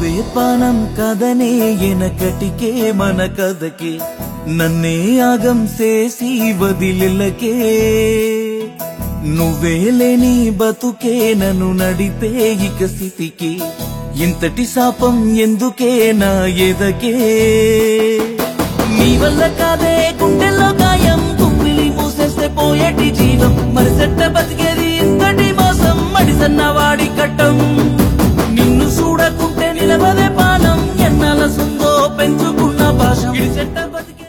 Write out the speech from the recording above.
నువ్వే పానం కదనే ఎనకటికే మన కథకే. నన్నే ఆగం చేసి వదిలిలకే నువ్వే లేని బతుకే నన్ను నడిపే ఇక స్థితికి. ఇంతటి శాపం ఎందుకే నా ఎదకే? నీ వల్ల కాదే గుండెల్లో గాయం. కుమ్మిలి మూసేస్తే పోయేటి జీవం. మరి మరిసెట్ట బతికేది ఇంతటి మోసం. మడిసన్నవాడి కట్టం. పెంచుకున్న భాష. చెట్ట బతికే